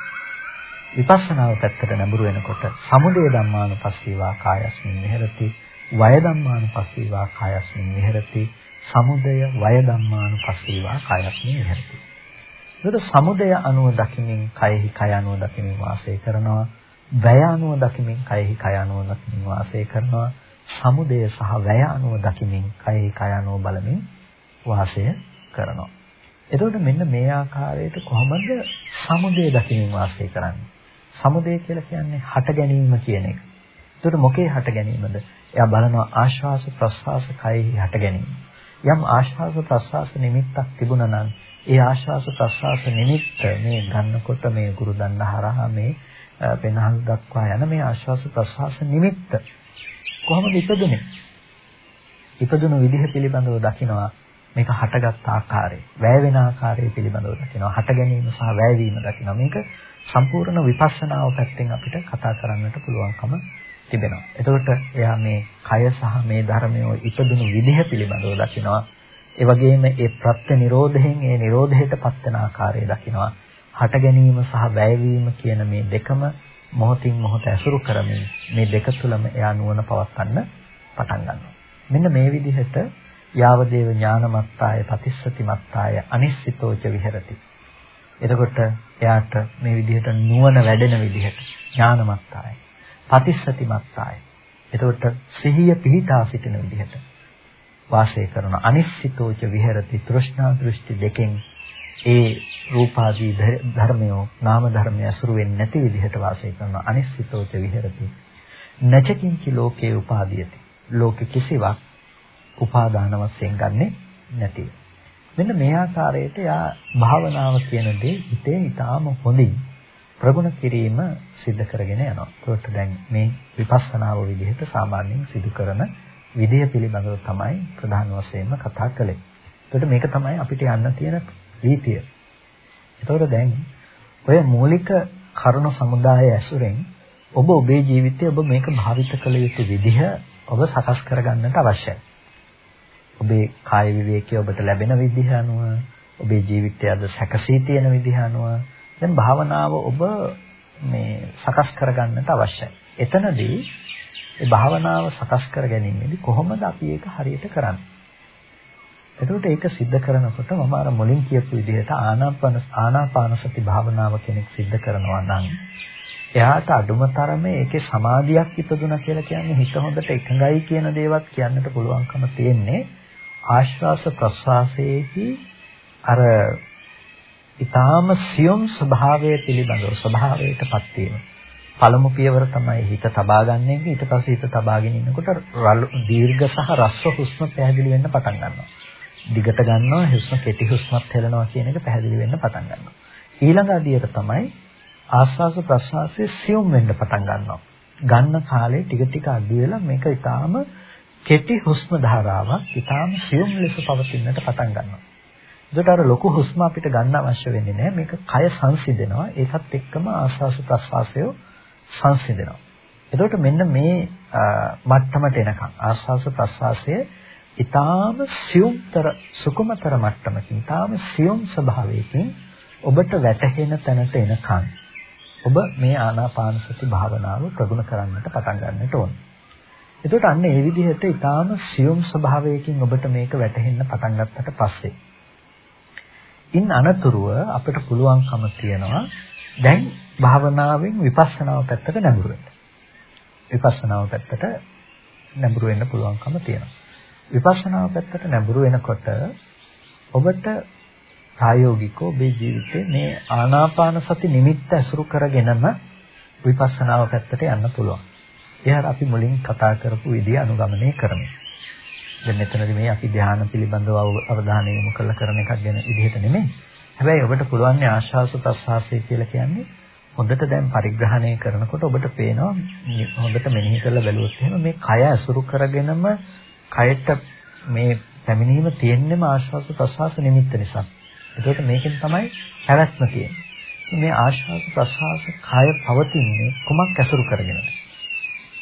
විපස්සනාව පැත්තට නැඹුරු වෙනකොට සමුදය ධම්මානුපස්සීවා කායස්මින් විහෙරති. වය ධම්මානුපස්සීවා කායස්මින් විහෙරති. සමුදය වය ධම්මානුපස්සීවා කායස්මින් විහෙරති. ඒකට සමුදය අනුව දකිමින් කයෙහි කය අනුව දකිමින් වාසය කරනවා. වැය අනුව දකිමින් කයෙහි කය අනුව දකිමින් වාසය කරනවා. සමුදය සහ වැය අනුව දකිමින් කයෙහි කය අනුව බලමින් වාසය කරනවා. එතකොට මෙන්න මේ ආකාරයට කොහොමද සමුදය දකිමින් වාසය කරන්නේ? සමුදය කියලා කියන්නේ හට ගැනීම කියන එක. එතකොට මොකේ හට ගැනීමද? එයා බලනවා ආශ්වාස ප්‍රශ්වාස කයෙහි හට ගැනීම. යම් ආශ්වාස ප්‍රශ්වාස නිමිත්තක් තිබුණා නම් ඒ ආශ්වාස ප්‍රශ්වාස නිමිත්ත මේ ගන්නකොට මේ ගුරු දන්න හරහා මේ පෙනහල් දක්වා යන මේ ආශ්වාස ප්‍රශ්වාස නිමිත්ත කොහොමද ඉපදුනේ? ඉපදුණු විදිහ පිළිබඳව දකිනවා මේක හටගත් ආකාරය, වැය වෙන ආකාරය පිළිබඳව දකිනවා. හට ගැනීම සහ වැයවීම දකිනවා. මේක සම්පූර්ණ විපස්සනාව පැත්තෙන් අපිට කතා කරන්නට පුළුවන්කම තිබෙනවා. එතකොට එයා මේ කය සහ මේ ධර්මයේ ඉපදුණු විදිහ පිළිබඳව දකිනවා. ඒ වගේම ඒ ප්‍රත්‍ය නිරෝධයෙන් ඒ නිරෝධයට පත්වන ආකාරය දකිනවා. හට ගැනීම සහ වැයවීම කියන මේ දෙකම මොහොතින් මොහොත ඇසුරු කරමින් මේ දෙක තුලම එයා නුවණ පවත්වන්න පටන් ගන්නවා. මෙන්න මේ විදිහට යාවදේව ඥානමත්තාය පතිස්සතිමත්තාය අනිශ්චිතෝච විහෙරති. එතකොට එයාට මේ විදිහට නුවණ වැඩෙන විදිහට ඥානමත්තාය පතිස්සතිමත්තාය. එතකොට සිහිය පිහිටා සිටින විදිහට වාසය කරන අනිශ්චිතෝච විහෙරති තෘෂ්ණා දෘෂ්ටි දෙකෙන් ඒ රූපාදී ධර්මයෝ නාම ධර්මය අසුරු වෙන්නේ නැති විදිහට වාසය කරන අනිශ්චිතෝච විහෙරති. නචකින්චි ලෝකේ උපාදීයති. ලෝක කිසිවක් උපාදාන වශයෙන් ගන්නෙ නැතිව. මෙන්න මේ ආකාරයට යා භාවනාව කියන දේ හිතේ ඊටාම හොඳින් ප්‍රගුණ කිරීම සිද්ධ කරගෙන යනවා. ඒකට දැන් මේ විපස්සනාව විදිහට සාමාන්‍යයෙන් සිදු කරන විදය පිළිබඳව තමයි ප්‍රධාන වශයෙන්ම කතා කළේ. ඒකට මේක තමයි අපිට යන්න තියෙන රීතිය. එතකොට දැන් ඔය මූලික කරුණ සමුදාය ඇසුරෙන් ඔබ ඔබේ ජීවිතයේ ඔබ මේක භාවිත කළ යුතු විදිහ ඔබ සකස් කරගන්නට අවශ්‍යයි. ඔබේ කාය විවේකයේ ඔබට ලැබෙන විදිහ අනුව ඔබේ ජීවිතය අද සැකසී තියෙන විදිහ අනුව දැන් භාවනාව ඔබ මේ සකස් කරගන්නට අවශ්‍යයි. එතනදී ඒ භාවනාව සකස් කර ගැනීමේදී කොහොමද අපි ඒක හරියට කරන්නේ? එතකොට ඒක सिद्ध කරනකොට මම අර මුලින් කියපු විදිහට ආනාපාන ආනාපාන සති භාවනාව කෙනෙක් सिद्ध කරනවා නම් එයාට අඩුම තරමේ ඒකේ සමාධියක් ඉපදුනා කියලා කියන්නේ හිත හොඳට එකඟයි කියන දේවත් කියන්නට පුළුවන්කම තියෙන්නේ ආශ්වාස ප්‍රශ්වාසයේහි අර ඊටාම සියුම් ස්වභාවය පිළිබඳව ස්වභාවයටපත් වීම. පළමු පියවර තමයි හිත තබා ගන්න එක. ඊට පස්සේ හිත තබාගෙන ඉන්නකොට දීර්ඝ සහ රස්ව හුස්ම පැහැදිලි වෙන්න පටන් ගන්නවා. දිගට ගන්නවා හුස්ම කෙටි හුස්මත් හෙලනවා කියන එක පැහැදිලි වෙන්න පටන් ගන්නවා. ඊළඟ අදියට තමයි ආස්වාස ප්‍රස්වාසයේ සියුම් වෙන්න පටන් ගන්නවා. ගන්න කාලේ ටික ටික අඩු වෙලා මේක ඊටාම කෙටි හුස්ම ධාරාවක් ඊටාම සියුම් ලෙස පවතින්නට පටන් ගන්නවා. ඒකට අර ලොකු හුස්ම අපිට ගන්න අවශ්‍ය වෙන්නේ නැහැ. මේක කය සංසිඳෙනවා. ඒකත් එක්කම ආස්වාස ප්‍රස්වාසය සංසිඳෙනවා. එතකොට මෙන්න මේ මට්ටමට එනකම් ආස්වාස ප්‍රස්වාසයේ ඊටාම සියුම්තර සුකුමතර මට්ටමකින් ඊටාම සියුම් ස්වභාවයකින් ඔබට වැටහෙන තැනට එනකන් ඔබ මේ ආනාපාන සති භාවනාව ප්‍රගුණ කරන්නට පටන් ගන්නට ඕන. එතකොට අන්න ඒ විදිහට ඊටාම සියුම් ස්වභාවයකින් ඔබට මේක වැටහෙන්න පටන් ගත්තට පස්සේ ඉන් අනතුරුව අපිට පුළුවන්කම තියනවා දැන් භාවනාවෙන් විපස්සනාව පැත්තට නැඹුරු වෙන්න. විපස්සනාව පැත්තට නැඹුරු වෙන්න පුළුවන්කම තියෙනවා. විපස්සනාව පැත්තට නැඹුරු වෙනකොට ඔබට ප්‍රායෝගිකව ඔබේ ජීවිතේ මේ ආනාපාන සති නිමිත්ත ඇසුරු කරගෙනම විපස්සනාව පැත්තට යන්න පුළුවන්. එහර අපි මුලින් කතා කරපු විදිය අනුගමනය කරමු. දැන් මෙතනදී මේ අපි ධ්‍යාන පිළිබඳව අවධානය යොමු කරලා කරන එකක් ගැන විදිහට නෙමෙයි. හැබැයි ඔබට පුළුවන් ආශාස ප්‍රසආසය කියලා කියන්නේ හොඳට දැන් පරිග්‍රහණය කරනකොට ඔබට පේනවා හොඳට මෙනෙහි කරලා බැලුවොත් එහෙම මේ කය අසුරු කරගෙනම කයට මේ පැමිණීම තියෙන්නම ආශාස ප්‍රසආස නිමිත්ත නිසා. ඒකට මේකෙන් තමයි පැවැත්ම තියෙන්නේ. මේ ආශාස ප්‍රසආස කය පවතින්නේ කුමක් ඇසුරු කරගෙනද?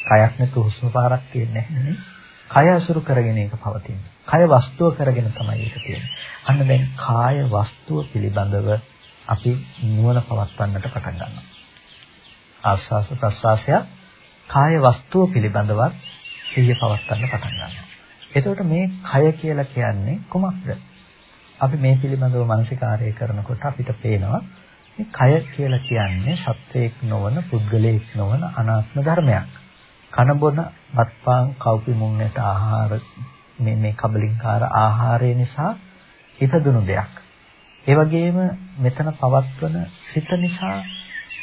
කයක් නැතු හුස්ම පාරක් තියෙන්නේ නැහැ කය අසුරු කරගෙන ඒක පවතින. කය වස්තුව කරගෙන තමයි ඒක තියෙන්නේ. අන්න දැන් කාය වස්තුව පිළිබඳව අපි නුවණ පවත්වන්නට පටන් ගන්නවා. ආස්වාස ප්‍රස්වාසය කාය වස්තුව පිළිබඳවත් සිහිය පවත්වන්න පටන් ගන්නවා. එතකොට මේ කය කියලා කියන්නේ කොමක්ද? අපි මේ පිළිබඳව මානසිකාරය කරනකොට අපිට පේනවා මේ කය කියලා කියන්නේ සත්වයක් නොවන පුද්ගලයෙක් නොවන අනාත්ම ධර්මයක්. කන බොන බත්පාන් කව්පි මුන්නට ආහාර මේ මේ කබලින්කාර ආහාරය නිසා ඉපදුණු දෙයක්. ඒ වගේම මෙතන පවත්වන සිත නිසා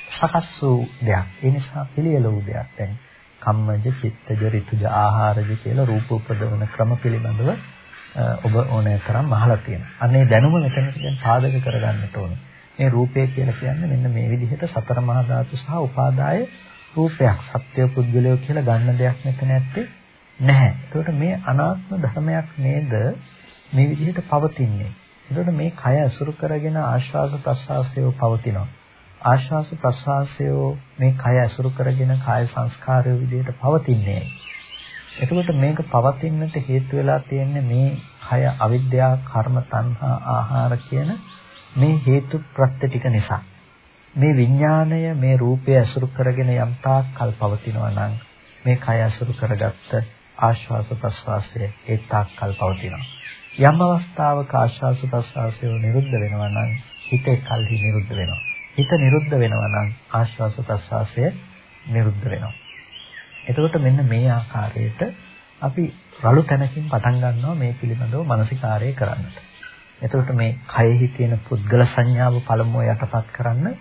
සකස් වූ දෙයක්. ඒ නිසා පිළියෙල වූ දෙයක්. දැන් කම්මජ, චිත්තජ, ඍතුජ, ආහාරජ කියලා රූප උපදවන ක්‍රම පිළිබඳව ඔබ ඕනෑ තරම් අහලා තියෙනවා. අනේ දැනුම මෙතනට දැන් පාදක කරගන්නට ඕනේ. මේ රූපය කියලා කියන්නේ මෙන්න මේ විදිහට සතර මහා ධාතු සහ උපාදාය රූපයක් සත්‍ය පුද්ගලයෝ කියලා ගන්න දෙයක් මෙතන ඇත්තේ නැහැ. ඒකට මේ අනාත්ම ධර්මයක් නේද මේ විදිහට පවතින්නේ. ඒකට මේ කය අසුරු කරගෙන ආශ්වාස ප්‍රශ්වාසය පවතිනවා. ආශ්වාස ප්‍රශ්වාසය මේ කය අසුරු කරගෙන කාය සංස්කාරය විදිහට පවතින්නේ. එතකොට මේක පවතින්නට හේතු වෙලා තියෙන්නේ මේ කය අවිද්‍යාව, කර්ම, තණ්හා, ආහාර කියන මේ හේතු ප්‍රත්‍ය ටික නිසා. මේ විඥාණය මේ රූපය අසුරු කරගෙන යම් තාක් කල් පවතිනවා නම් මේ කය අසුරු කරගත්ත ආශ්වාස ප්‍රශ්වාසය ඒ තාක් කල් පවතිනවා. යම් අවස්ථාවක ආශ්වාස ප්‍රශ්වාසය නිරුද්ධ වෙනවා නම් හිත කල්හි නිරුද්ධ වෙනවා. හිත නිරුද්ධ වෙනවා නම් ආශ්වාස ප්‍රශ්වාසය නිරුද්ධ වෙනවා. එතකොට මෙන්න මේ ආකාරයට අපි රළු තැනකින් පටන් ගන්නවා මේ පිළිබඳව මානසිකාරය කරන්නට. එතකොට මේ කයෙහි තියෙන පුද්ගල සංඥාව පළමුව යටපත් කරන්න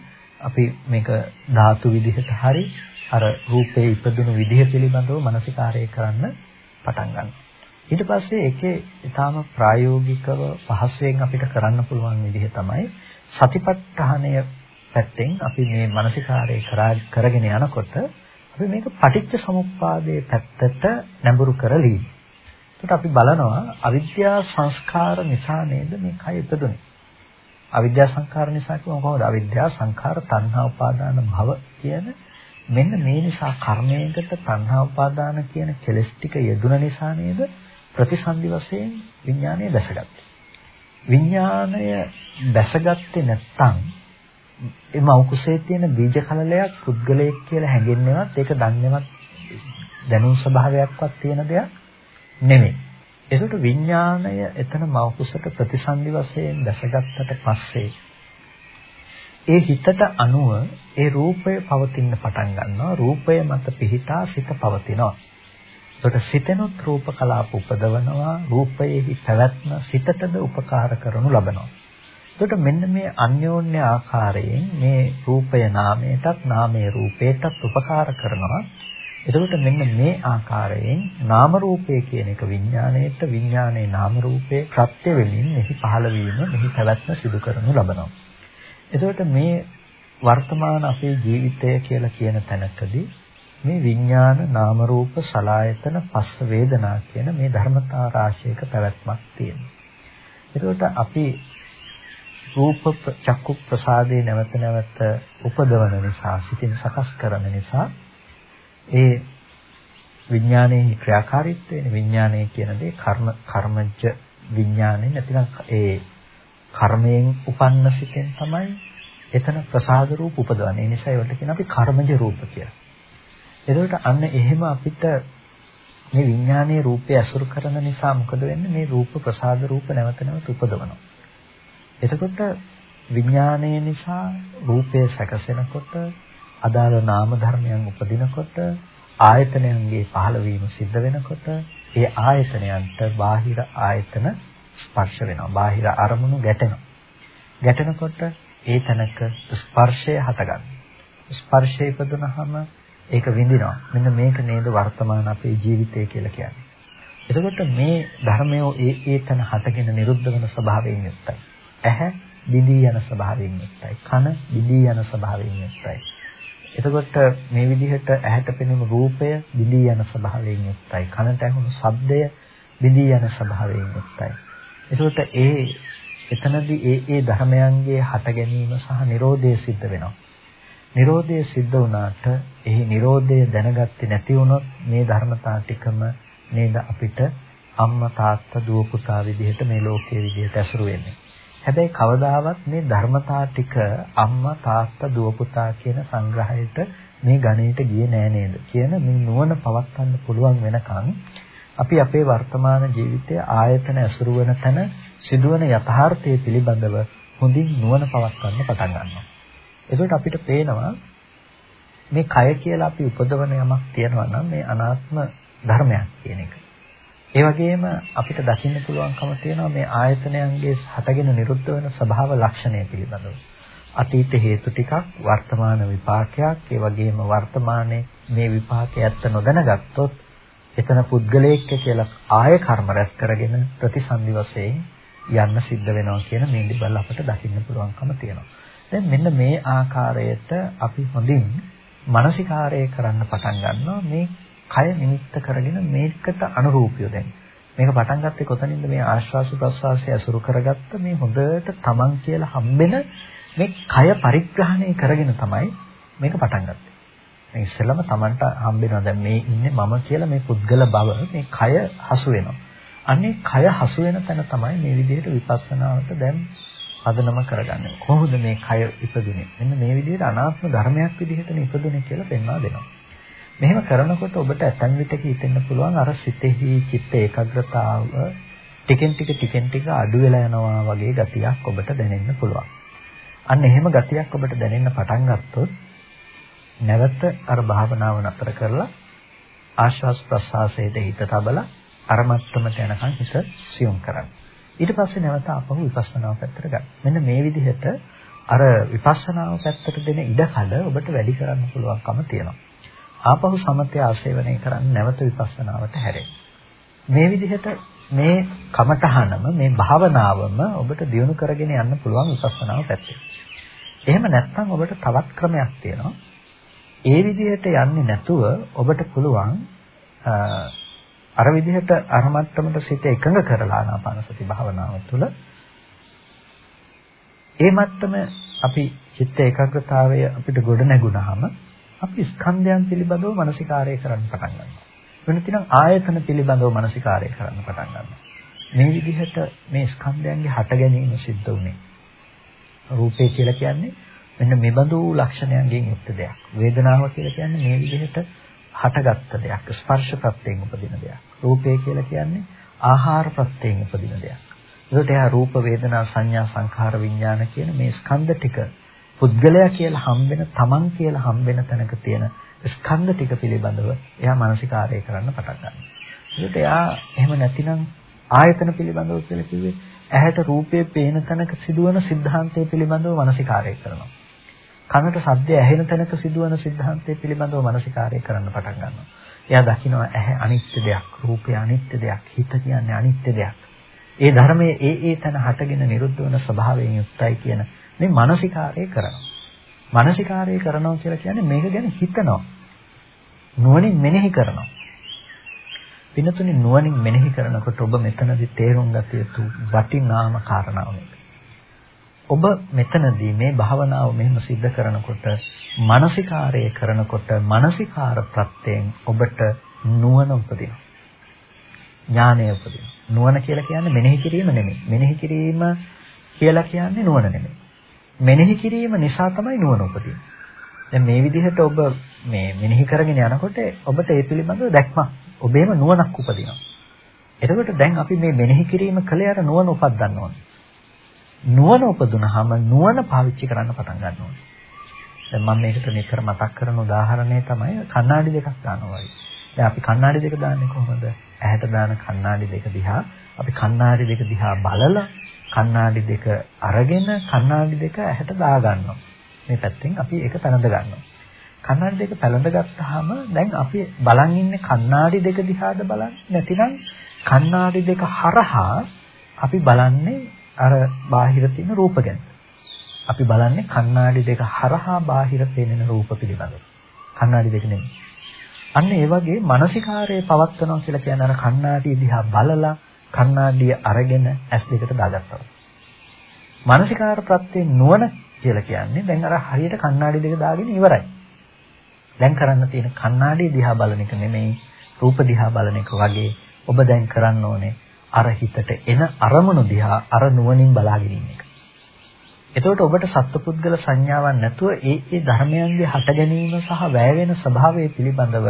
අපි මේක ධාතු විදිහට හරි අර රූපේ ඉපදුණු විදිහ පිළිබඳව මානසිකාරය කරන්න පටන් ගන්නවා. ඊට පස්සේ ඒකේ ඊටාම ප්‍රායෝගිකව පහසුවෙන් අපිට කරන්න පුළුවන් විදිහ තමයි සතිපට්ඨානය පැත්තෙන් අපි මේ මානසිකාරය කරගෙන යනකොට අපි මේක පටිච්ච සමුප්පාදයේ පැත්තට නැඹුරු කරලී. ඒකට අපි බලනවා අවිද්‍යා සංස්කාර නිසා නේද මේ කය ඉපදුනේ. අවිද්‍යා සංඛාර නිසා කියවම කොහොමද? අවිද්‍යා සංඛාර තණ්හා උපාදාන භව කියන මෙන්න මේ නිසා කර්මයකට තණ්හා උපාදාන කියන කෙලස් ටික යෙදුන නිසා නේද ප්‍රතිසන්දි වශයෙන් විඥානය දැසගත්තේ. විඥානය දැසගත්තේ නැත්නම් එම උකුසේ තියෙන බීජ කලලයක් පුද්ගලයෙක් කියලා හැඟෙන්නේවත් ඒක දන්නේවත් දැනුම් ස්වභාවයක්වත් තියෙන දෙයක් නෙමෙයි. ඒකට විඥාණය එතන මෞකුසට ප්‍රතිසන්දි වශයෙන් දැසගත්තට පස්සේ ඒ හිතට අනුව ඒ රූපය පවතින්න පටන් ගන්නවා. රූපය මත පිහිටා සිත පවතිනවා. ඒකට සිතෙනුත් රූප කලාප උපදවනවා. රූපයේහි පැවැත්ම සිතටද උපකාර කරනු ලබනවා. එතකොට මෙන්න මේ අන්‍යෝන්‍ය ආකාරයෙන් මේ රූපය නාමයටත් නාමයේ රූපයටත් උපකාර කරනවා. එතකොට මෙන්න මේ ආකාරයෙන් නාම රූපය කියන එක විඥාණයට විඥානයේ නාම රූපේ ප්‍රත්‍ය වෙලින් මෙහි පහළ වීම මෙහි පැවැත්ම සිදු කරනු ලබනවා. එතකොට මේ වර්තමාන අපේ ජීවිතය කියලා කියන තැනකදී මේ විඥාන නාම රූප සලායතන පස්ස වේදනා කියන මේ ධර්මතා රාශියක පැවැත්මක් තියෙනවා. එතකොට අපි රූප චක්කු ප්‍රසාදේ නැවත නැවත උපදවන නිසා සිතින් සකස් කරන නිසා ඒ විඥානයේ ක්‍රියාකාරීත්වය විඥානය කියන දේ කර්ම කර්මජ විඥානේ නැතිනම් ඒ කර්මයෙන් උපන්න සිතෙන් තමයි එතන ප්‍රසාද රූප උපදවන්නේ. ඒ නිසා ඒවට කියන අපි කර්මජ රූප කියලා. එතකොට අන්න එහෙම අපිට මේ විඥානයේ රූපය අසුරු කරන නිසා මොකද වෙන්නේ? මේ රූප ප්‍රසාද රූප නැවත නැවත උපදවනවා. එතකොට විඥානය නිසා රූපය සැකසෙනකොට අදාළ නාම ධර්මයන් උපදිනකොට ආයතනයන්ගේ පහළවීම සිද්ධ වෙනකොට ඒ ආයතනයන්ට බාහිර ආයතන ස්පර්ශ වෙනවා. බාහිර අරමුණු ගැටෙනවා. ගැටෙනකොට ඒ තැනක ස්පර්ශය හටගන්නවා. ස්පර්ශය ඉපදුනහම ඒක විඳිනවා. මෙන්න මේක නේද වර්තමාන අපේ ජීවිතය කියලා කියන්නේ. එතකොට මේ ධර්මය ඒ ඒ තන හටගෙන නිරුද්ධ වෙන ස්වභාවයෙන් යුක්තයි. ඇහැ බිඳී යන ස්වභාවයෙන් යුක්තයි. කන බිඳී යන ස්වභාවයෙන් යුක්තයි. එතකොට මේ විදිහට ඇහැට පෙනෙන රූපය බිඳී යන ස්වභාවයෙන් යුක්තයි. කනට ඇහුණු ශබ්දය බිඳී යන ස්වභාවයෙන් යුක්තයි. එතකොට ඒ එතනදී ඒ ඒ ධර්මයන්ගේ හට ගැනීම සහ Nirodhe සිද්ධ වෙනවා. Nirodhe සිද්ධ වුණාට එහි Nirodhe දැනගත්තේ නැති වුණොත් මේ ධර්මතා ටිකම නේද අපිට අම්මා තාත්තා දුව පුතා විදිහට මේ ලෝකයේ විදිහට ඇසුරු වෙන්නේ. හැබැයි කවදාවත් මේ ධර්මතා ටික අම්මා තාත්තා දුව පුතා කියන සංග්‍රහයට මේ ගණේට ගියේ නෑ නේද කියන මේ නුවණ පවත්වන්න පුළුවන් වෙනකන් අපි අපේ වර්තමාන ජීවිතයේ ආයතන ඇසුරු වෙන තැන සිදුවන යථාර්ථයේ පිළිබඳව හොඳින් නුවණ පවත්වන්න පටන් ගන්නවා. එතකොට අපිට පේනවා මේ කය කියලා අපි උපදවන යමක් තියෙනවා නම් මේ අනාත්ම ධර්මයක් කියන එක. ඒ වගේම අපිට දකින්න පුළුවන්කම තියෙනවා මේ ආයතනයන්ගේ හටගෙන නිරුද්ධ වෙන ස්වභාව ලක්ෂණය පිළිබඳව. අතීත හේතු ටිකක් වර්තමාන විපාකයක් ඒ වගේම වර්තමානයේ මේ විපාකය ඇත්ත නොදැනගත්තොත් එතන පුද්ගලයෙක් කියලා ආය කර්ම රැස් කරගෙන ප්‍රතිසන්දි වශයෙන් යන්න සිද්ධ වෙනවා කියන මේ දිබල් අපට දකින්න පුළුවන්කම තියෙනවා. දැන් මෙන්න මේ ආකාරයට අපි හොඳින් මානසිකාරය කරන්න පටන් ගන්නවා මේ කය නිමිත්ත කරගෙන මේකට අනුරූපීව දැන් මේක පටන් ගත්තේ කොතනින්ද මේ ආශ්වාස ප්‍රශ්වාසය අසුරු කරගත්ත මේ හොඳට තමන් කියලා හම්බෙන මේ කය පරිග්‍රහණය කරගෙන තමයි මේක පටන් ගත්තේ. මේ ඉස්සෙල්ලම තමන්ට හම්බෙනවා දැන් මේ ඉන්නේ මම කියලා මේ පුද්ගල බව මේ කය හසු වෙනවා. අන්නේ කය හසු වෙන තැන තමයි මේ විදිහට විපස්සනාවට දැන් පදනම කරගන්නේ. කොහොමද මේ කය ඉපදුනේ? මෙන්න මේ විදිහට අනාත්ම ධර්මයක් විදිහට ඉපදුනේ කියලා පෙන්වා දෙනවා. මෙහෙම කරනකොට ඔබට ඇතන් විටක හිතෙන්න පුළුවන් අර සිතෙහි චිත්ත ඒකාග්‍රතාව ටිකෙන් ටික ටිකෙන් ටික අඩු වෙලා යනවා වගේ ගතියක් ඔබට දැනෙන්න පුළුවන්. අන්න එහෙම ගතියක් ඔබට දැනෙන්න පටන් ගත්තොත් නැවත අර භාවනාව නතර කරලා ආශ්වාස ප්‍රශ්වාසයේ හිත තබලා අර මට්ටමට යනකම් හිත සියුම් කරන්න. ඊට පස්සේ නැවත ආපහු විපස්සනාව පැත්තට ගන්න. මෙන්න මේ විදිහට අර විපස්සනාව පැත්තට දෙන ඉඩකඩ ඔබට වැඩි කරන්න පුළුවන්කම තියෙනවා. ආපහු සමතය ආශේවනය කරන්න නැවත විපස්සනාවට හැරෙන්න. මේ විදිහට මේ කමඨහනම මේ භාවනාවම ඔබට දියුණු කරගෙන යන්න පුළුවන් විපස්සනාව පැත්තේ. එහෙම නැත්නම් ඔබට තවත් ක්‍රමයක් තියෙනවා. ඒ විදිහට යන්නේ නැතුව ඔබට පුළුවන් අර විදිහට අර මට්ටමට සිත එකඟ කරලා ආනාපාන සති භාවනාව තුළ ඒ මට්ටම අපි චිත්ත ඒකාග්‍රතාවය අපිට ගොඩ නැගුණාම අපි ස්කන්ධයන් පිළිබඳව මානසිකාරය කරන්න පටන් ගන්නවා. වෙනතිනම් ආයතන පිළිබඳව මානසිකාරය කරන්න පටන් ගන්නවා. මේ විදිහට මේ ස්කන්ධයන්ගේ හට ගැනීම සිද්ධ වුනේ. රූපේ කියලා කියන්නේ මෙන්න මෙබඳු ලක්ෂණයන්ගෙන් යුක්ත දෙයක්. වේදනාව කියලා කියන්නේ මේ විදිහට හටගත්ත දෙයක්. ස්පර්ශ ප්‍රත්‍යයෙන් උපදින දෙයක්. රූපය කියලා කියන්නේ ආහාර ප්‍රත්‍යයෙන් උපදින දෙයක්. ඒකට එහා රූප වේදනා සංඥා සංඛාර විඥාන කියන මේ ස්කන්ධ ටික පුද්ගලයා කියලා හම්බෙන තමන් කියලා හම්බෙන තැනක තියෙන ස්කන්ධ ටික පිළිබඳව එයා මානසිකාරය කරන්න පටන් ගන්නවා. ඒකට එයා එහෙම නැතිනම් ආයතන පිළිබඳව කියලා කිව්වේ ඇහැට රූපයේ පේන තැනක සිදුවන સિદ્ધාන්තය පිළිබඳව මානසිකාරය කරනවා. කනට ශබ්දය ඇහෙන තැනක සිදුවන સિદ્ધාන්තය පිළිබඳව මානසිකාරය කරන්න පටන් ගන්නවා. එයා දකිනවා ඇහැ අනිත්‍ය දෙයක්, රූපය අනිත්‍ය දෙයක්, හිත කියන්නේ අනිත්‍ය දෙයක්. ඒ ධර්මයේ ඒ ඒ තැන හටගෙන නිරුද්ධ වන ස්වභාවයෙන් යුක්තයි කියන මේ මානසිකාරය කරනවා. මානසිකාරය කරනවා කියලා කියන්නේ මේක ගැන හිතනවා. නුවණින් මෙනෙහි කරනවා. පිනතුනේ නුවණින් මෙනෙහි කරනකොට ඔබ මෙතනදී තේරුම් ගත යුතු වටිනාම කාරණාව මේක. ඔබ මෙතනදී මේ භාවනාව මෙහෙම සිද්ධ කරනකොට මානසිකාරය කරනකොට මානසිකාර ප්‍රත්‍යයෙන් ඔබට නුවණ උපදිනවා. ඥානය උපදිනවා. නුවණ කියලා කියන්නේ මෙනෙහි කිරීම නෙමෙයි. මෙනෙහි කිරීම කියලා කියන්නේ නුවණ නෙමෙයි. මෙනෙහි කිරීම නිසා තමයි නුවණ උපදින්නේ. දැන් මේ විදිහට ඔබ මේ මෙනෙහි කරගෙන යනකොට ඔබට ඒ පිළිබඳව දැක්මක් ඔබේම නුවණක් උපදිනවා. එතකොට දැන් අපි මේ මෙනෙහි කිරීම කලේ අර නුවණ උපදින්න ඕනේ. නුවණ උපදුනහම නුවණ පාවිච්චි කරන්න පටන් ගන්න ඕනේ. දැන් මම මේකට නිතර මතක් කරන උදාහරණය තමයි කණ්ණාඩි දෙකක් දානවා වගේ. දැන් අපි කණ්ණාඩි දෙක දාන්නේ කොහොමද? ඇහැට දාන කණ්ණාඩි දෙක දිහා අපි කණ්ණාඩි දෙක දිහා බලලා කණ්ණාඩි දෙක අරගෙන කණ්ණාඩි දෙක ඇහැට දා ගන්නවා. මේ පැත්තෙන් අපි ඒක පැනඳ ගන්නවා. කණ්ණාඩි දෙක පැලඳ ගත්තාම දැන් අපි බලන් ඉන්නේ කණ්ණාඩි දෙක දිහාද බලන්නේ නැතිනම් කණ්ණාඩි දෙක හරහා අපි බලන්නේ අර බාහිර තියෙන රූප ගැන. අපි බලන්නේ කණ්ණාඩි දෙක හරහා බාහිර පෙනෙන රූප පිළිබඳව. කණ්ණාඩි දෙක නෙමෙයි. අන්න ඒ වගේ මානසිකාරයේ පවත්වනවා කියලා කියන්නේ අර කණ්ණාඩිය දිහා බලලා කණ්ණාඩිය අරගෙන ඇස් දෙකට දාගත්තා. මානසිකාර ප්‍රත්‍යයෙන් නුවණ කියලා කියන්නේ දැන් අර හරියට කණ්ණාඩි දෙක දාගෙන ඉවරයි. දැන් කරන්න තියෙන කණ්ණාඩිය දිහා බලන එක නෙමෙයි රූප දිහා බලන එක වගේ ඔබ දැන් කරන්න ඕනේ අර හිතට එන අරමුණු දිහා අර නුවණින් බලාගෙන ඉන්න එක. එතකොට ඔබට සත්පුද්ගල සංඥාවක් නැතුව ඒ ඒ ධර්මයන්ගේ හට ගැනීම සහ වැය වෙන ස්වභාවය පිළිබඳව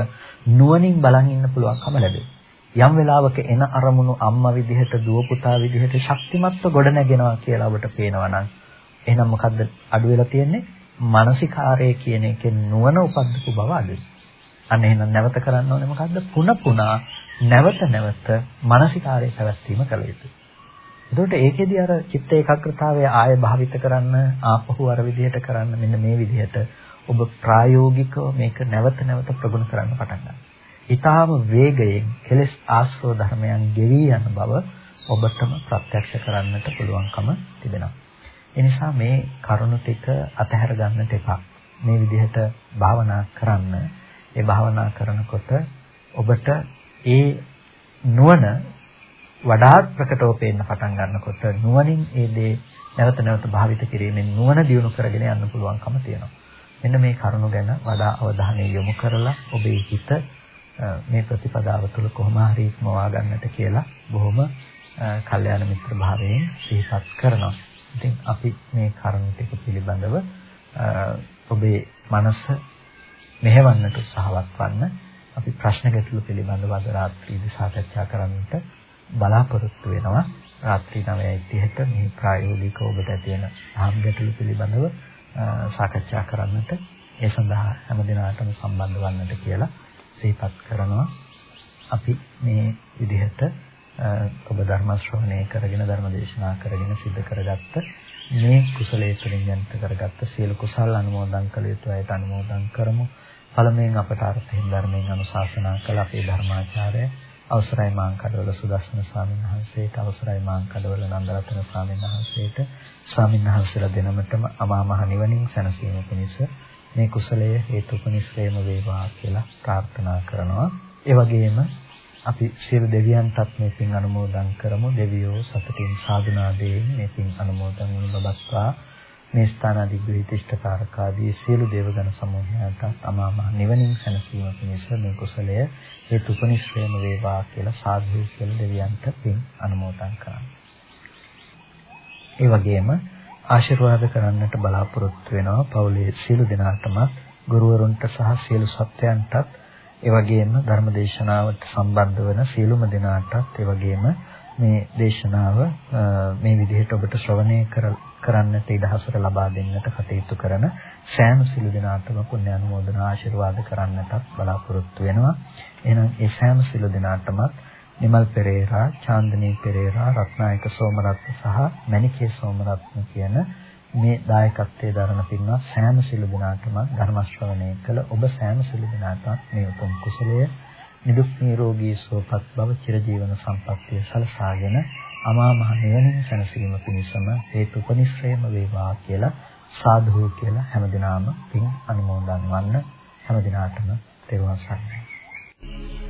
නුවණින් බලන් ඉන්න පුළුවන්කම ලැබෙයි. යම් වෙලාවක එන අරමුණු අම්මා විදිහට දුව පුතා විදිහට ශක්තිමත්ව ගොඩනගෙනවා කියලා ඔබට පේනවා නම් එහෙනම් මොකද්ද අඩු වෙලා තියෙන්නේ? මානසිකාරය කියන එකෙන් නුවණ උපද්දපු බව අඩුයි. අන්න එහෙනම් නැවත කරන්න ඕනේ මොකද්ද? පුන පුනා නැවත නැවත මානසිකාරය පැවැත්වීම කළ යුතුයි. එතකොට ඒකෙදි අර චිත්ත ඒකාග්‍රතාවය ආය භාවිත කරන්න ආපහු අර විදිහට කරන්න මෙන්න මේ විදිහට ඔබ ප්‍රායෝගිකව මේක නැවත නැවත ප්‍රගුණ කරන්න පටන් ගන්නවා. ඊටාම වේගයෙන් කෙලෙස් ආශ්‍රව ධර්මයන් ගෙවි යන බව ඔබටම ප්‍රත්‍යක්ෂ කරන්නට පුළුවන්කම තිබෙනවා. ඒ නිසා මේ කරුණු ටික අතහැර ගන්නට එපා. මේ විදිහට භාවනා කරන්න. ඒ භාවනා කරනකොට ඔබට ඒ නුවණ වඩාත් ප්‍රකටව පේන්න පටන් ගන්නකොට නුවණින් ඒ දේ නැවත නැවත භාවිත කිරීමෙන් නුවණ දියුණු කරගෙන යන්න පුළුවන්කම තියෙනවා. මෙන්න මේ කරුණු ගැන වඩා අවධානය යොමු කරලා ඔබේ හිත මේ ප්‍රතිපදාව තුළ කොහොම හරි ඉක්මවා ගන්නට කියලා බොහොම කල්යාණ මිත්‍ර භාවයෙන් සිහිපත් කරනවා. ඉතින් අපි මේ කරුණු ටික පිළිබඳව ඔබේ මනස මෙහෙවන්නට උත්සාහවත් වන්න අපි ප්‍රශ්න ගැටළු පිළිබඳව අද රාත්‍රියේදී සාකච්ඡා කරන්නට බලාපොරොත්තු වෙනවා. රාත්‍රී 9:30ට මේ ප්‍රායෝගික ඔබට තියෙන අහම් ගැටළු පිළිබඳව සාකච්ඡා කරන්නට ඒ සඳහා හැම දිනකටම සම්බන්ධ වන්නට කියලා සිහිපත් කරනවා. අපි මේ විදිහට ඔබ ධර්ම ශ්‍රවණය කරගෙන ධර්ම දේශනා කරගෙන සිද්ධ කරගත්ත මේ කුසලයේ තුලින් යන්ත කරගත්ත සියලු කුසල් අනුමෝදන් කළ යුතු අයට අනුමෝදන් කරමු. පළමුවෙන් අපට අර්ථයෙන් ධර්මයෙන් අනුශාසනා කළ අපේ ධර්මාචාර්ය අවසරයි මාංකඩවල සුදස්සන ස්වාමීන් වහන්සේට අවසරයි මාංකඩවල නන්දරත්න ස්වාමීන් වහන්සේට ස්වාමීන් වහන්සේලා දෙනමතම අමා මහ නිවනින් සැනසීම පිණිස මේ කුසලය හේතුපනිශ්‍රේම වේවා කියලා ප්‍රාර්ථනා කරනවා. ඒ වගේම අපි සියලු දෙවියන්ටත් මේ පින් අනුමෝදන් කරමු. දෙවියෝ සතුටින් සාදුනාදයෙන් මේ පින් අනුමෝදන් වනු ලබත්වා. මේ ස්ථානාදිග්‍රහිතිෂ්ඨකාරක ආදී සියලු දේවගණ සමූහයන්ට අමා මහ නිවනින් සැනසීම පිණිස මේ කුසලය හේතුපනිශ්‍රේම වේවා කියලා සාදු කියලා දෙවියන්ට පින් අනුමෝදන් කරනවා. ඒ වගේම ආශිර්වාද කරන්නට බලාපොරොත්තු වෙනවා පවුලේ සියලු දෙනාටම ගුරුවරුන්ට සහ සියලු සත්‍යයන්ටත් ඒ වගේම ධර්මදේශනාවට සම්බන්ධ වන සියලුම දෙනාටත් ඒ වගේම මේ දේශනාව මේ විදිහට ඔබට ශ්‍රවණය කරන්නට ඉඩහසර ලබා දෙන්නට කටයුතු කරන සෑම සිළු දිනාටම පුණ්‍ය අනුමෝදන ආශිර්වාද කරන්නටත් බලාපොරොත්තු වෙනවා. එහෙනම් ඒ සෑම සිළු දිනාටම නිමල් පෙරේරා, චාන්දනී පෙරේරා, රත්නායක සෝමරත්න සහ මණිකේ සෝමරත්න කියන මේ දායකත්වයේ දරන පින්වත් සෑම සිළු දිනාටම ධර්ම ශ්‍රවණය කළ ඔබ සෑම සිළු දිනාටම මේ උතුම් කුසලය නිදුක් නිරෝගී සුවපත් භව චිරජීවන සම්පන්නිය සලසාගෙන අමා මහ නිවනින් සැනසීම පිණිසම හේතුපනිශ්‍රේම වේවා කියලා සාදු කියලා හැමදිනාම පින් අනුමෝදන් වන්න. හැමදිනාටම තෙරුවන් සරණයි.